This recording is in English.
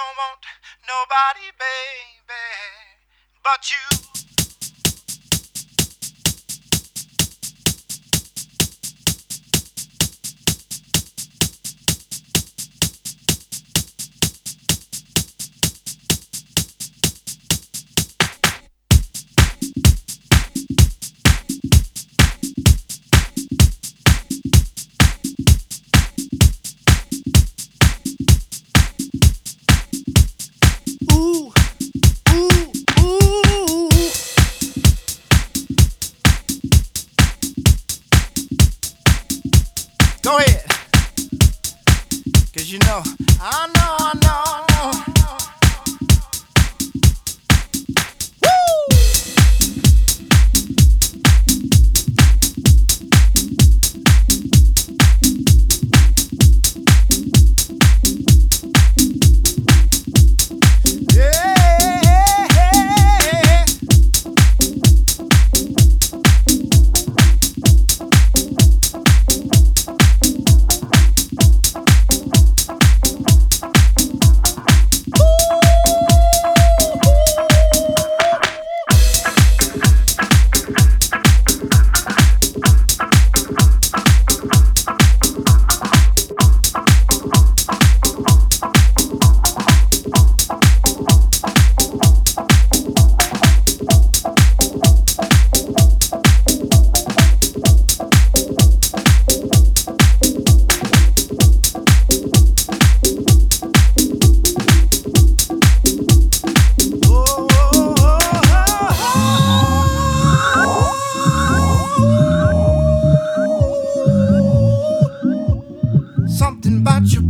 don't want nobody, baby, but you. Go ahead. Cause you know, I know, I know, I know. about your